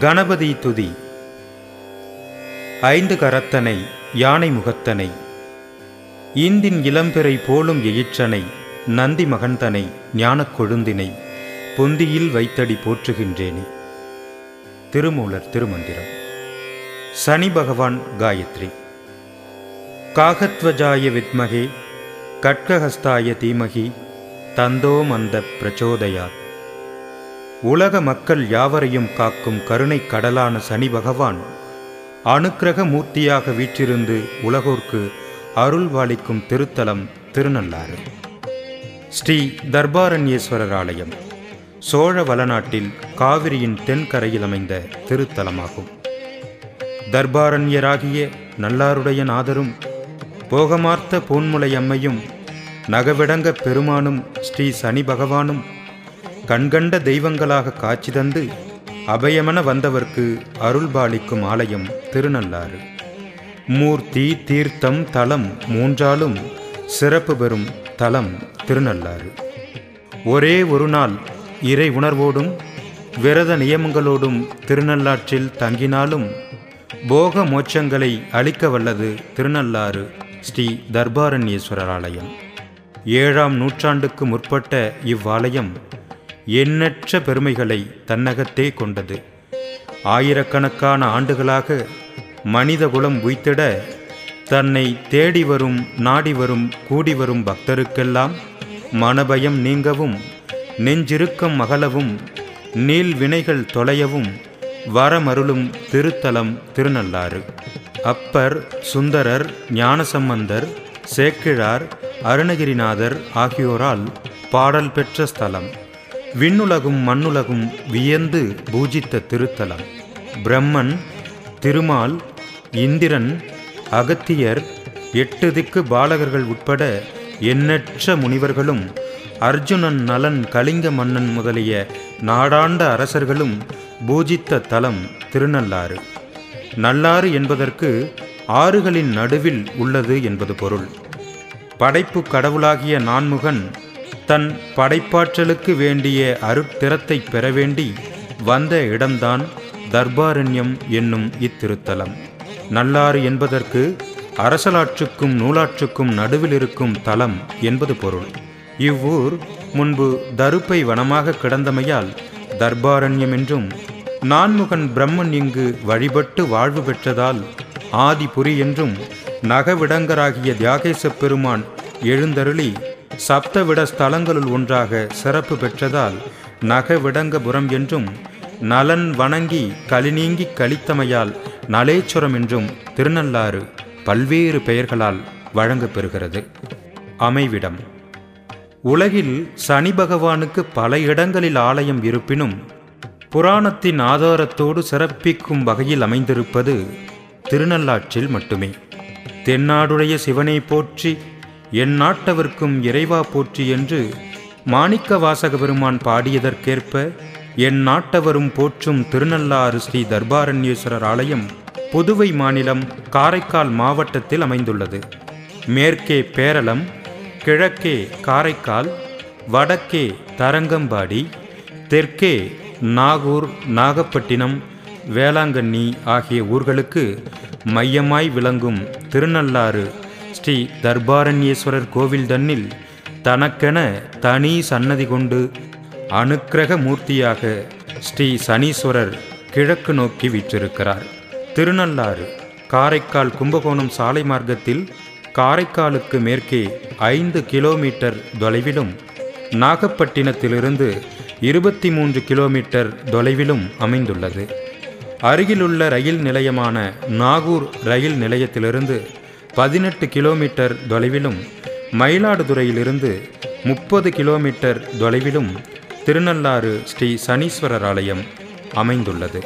கணபதி துதி. ஐந்து கரத்தனை யானை முகத்தனை. ஈந்தின் இளம்பிறை போலும் எயிற்றனை நந்தி மகன்தனை ஞானக் கொழுந்தினை பொந்தியில் வைத்தடி போற்றுகின்றேனே. திருமூலர் திருமந்திரம். சனி பகவான் காயத்ரி. காகத்வஜாய வித்மகே கட்கஹஸ்தாய தீமகி தந்தோம் பிரச்சோதயாத். உலக மக்கள் யாவரையும் காக்கும் கருணை கடலான சனி பகவான் அனுக்கிரக மூர்த்தியாக வீற்றிருந்து உலகோர்க்கு அருள்வாளிக்கும் திருத்தலம் திருநள்ளாறு. ஸ்ரீ தர்பாரண்யேஸ்வரர் ஆலயம் சோழ வளநாட்டில் காவிரியின் தென்கரையில் அமைந்த திருத்தலமாகும். தர்பாரண்யராகிய நல்லாருடைய நாதரும் போகமார்த்த பூன்முலை அம்மையும் நகவிடங்க பெருமானும் ஸ்ரீ சனி பகவானும் கண்கண்ட தெய்வங்களாக காட்சி தந்து அபயமென வந்தவர்க்கு அருள்பாலிக்கும் ஆலயம் திருநள்ளாறு. மூர்த்தி தீர்த்தம் தலம் மூன்றாலும் சிறப்பு பெறும் தலம் திருநள்ளாறு. ஒரே ஒரு நாள் இறை உணர்வோடும் விரத நியமங்களோடும் திருநள்ளாற்றில் தங்கினாலும் போக மோட்சங்களை அளிக்க வல்லது திருநள்ளாறு ஸ்ரீ தர்பாரண்யேஸ்வரர் ஆலயம். ஏழாம் நூற்றாண்டுக்கு முற்பட்ட இவ்வாலயம் எண்ணற்ற பெருமைகளை தன்னகத்தே கொண்டது. ஆயிரக்கணக்கான ஆண்டுகளாக மனிதகுலம் உய்த்திட தன்னை தேடி வரும் நாடி வரும் கூடி வரும் பக்தருக்கெல்லாம் மனபயம் நீங்கவும் நெஞ்சிருக்கம் மகளவும் நீள் வினைகள் தொலையவும் வரமருளும் திருத்தலம் திருநள்ளாறு. அப்பர் சுந்தரர் ஞானசம்பந்தர் சேக்கிழார் அருணகிரிநாதர் ஆகியோரால் பாடல் பெற்ற ஸ்தலம். விண்ணுலகும் மண்ணுலகும் வியந்து பூஜித்த திருத்தலம். பிரம்மன் திருமால் இந்திரன் அகத்தியர் எட்டு திக்கு பாலகர்கள் உட்பட எண்ணற்ற முனிவர்களும் அர்ஜுனன் நலன் கலிங்க மன்னன் முதலிய நாடாண்ட அரசர்களும் பூஜித்த தலம் திருநள்ளாறு. நல்லாறு என்பதற்கு ஆறுகளின் நடுவில் உள்ளது என்பது பொருள். படைப்பு கடவுளாகிய நான்முகன் தன் படைப்பாற்றலுக்கு வேண்டிய அருட்திறத்தை பெற வேண்டி வந்த இடம்தான் தர்பாரண்யம் என்னும் இத்திருத்தலம். நல்லாறு என்பதற்கு அரசலாற்றுக்கும் நூலாற்றுக்கும் நடுவில் இருக்கும் தலம் என்பது பொருள். இவ்வூர் முன்பு தருப்பை வனமாக கிடந்தமையால் தர்பாரண்யம் என்றும் நான்முகன் பிரம்மன் இங்கு வழிபட்டு வாழ்வு பெற்றதால் ஆதிபுரி என்றும் நகவிடங்கராகிய தியாகேச பெருமான் எழுந்தருளி சப்தவிட ஸ்தலங்களுள் ஒன்றாக சிறப்பு பெற்றதால் நகவிடங்கபுரம் என்றும் நலன் வணங்கி கலிநீங்கி கழித்தமையால் நலேச்சுரம் என்றும் திருநள்ளாறு பல்வேறு பெயர்களால் வழங்கப்பெறுகிறது அமைவிடம். உலகில் சனி பகவானுக்கு பல இடங்களில் ஆலயம் இருப்பினும் புராணத்தின் ஆதாரத்தோடு சிறப்பிக்கும் வகையில் அமைந்திருப்பது திருநள்ளாற்றில் மட்டுமே. தென்னாடுடைய சிவனை போற்றி என் நாட்டவர்க்கும் இறைவா போற்றி என்று மாணிக்க வாசக பெருமான் பாடியதற்கேற்ப என் நாட்டவரும் போற்றும் திருநள்ளாறு ஸ்ரீ தர்பாரண்யேஸ்வரர் ஆலயம் புதுவை மாநிலம் காரைக்கால் மாவட்டத்தில் அமைந்துள்ளது. மேற்கே பேரளம் கிழக்கே காரைக்கால் வடக்கே தரங்கம்பாடி தெற்கே நாகூர் நாகப்பட்டினம் வேளாங்கண்ணி ஆகிய ஊர்களுக்கு மையமாய் விளங்கும் திருநள்ளாறு ஸ்ரீ தர்பாரண்யேஸ்வரர் கோவில் தன்னில் தனக்கென தனி சன்னதி கொண்டு அனுக்கிரக மூர்த்தியாக ஸ்ரீ சனீஸ்வரர் கிழக்கு நோக்கி வீற்றிருக்கிறார். திருநள்ளாறு காரைக்கால் கும்பகோணம் சாலை மார்க்கத்தில் காரைக்காலுக்கு மேற்கே ஐந்து கிலோமீட்டர் தொலைவிலும் நாகப்பட்டினத்திலிருந்து இருபத்தி மூன்று கிலோமீட்டர் தொலைவிலும் அமைந்துள்ளது. அருகிலுள்ள ரயில் நிலையமான நாகூர் ரயில் நிலையத்திலிருந்து பதினெட்டு கிலோமீட்டர் தொலைவிலும் மயிலாடுதுறையிலிருந்து முப்பது கிலோமீட்டர் தொலைவிலும் திருநள்ளாறு ஸ்ரீ சனீஸ்வரர் ஆலயம் அமைந்துள்ளது.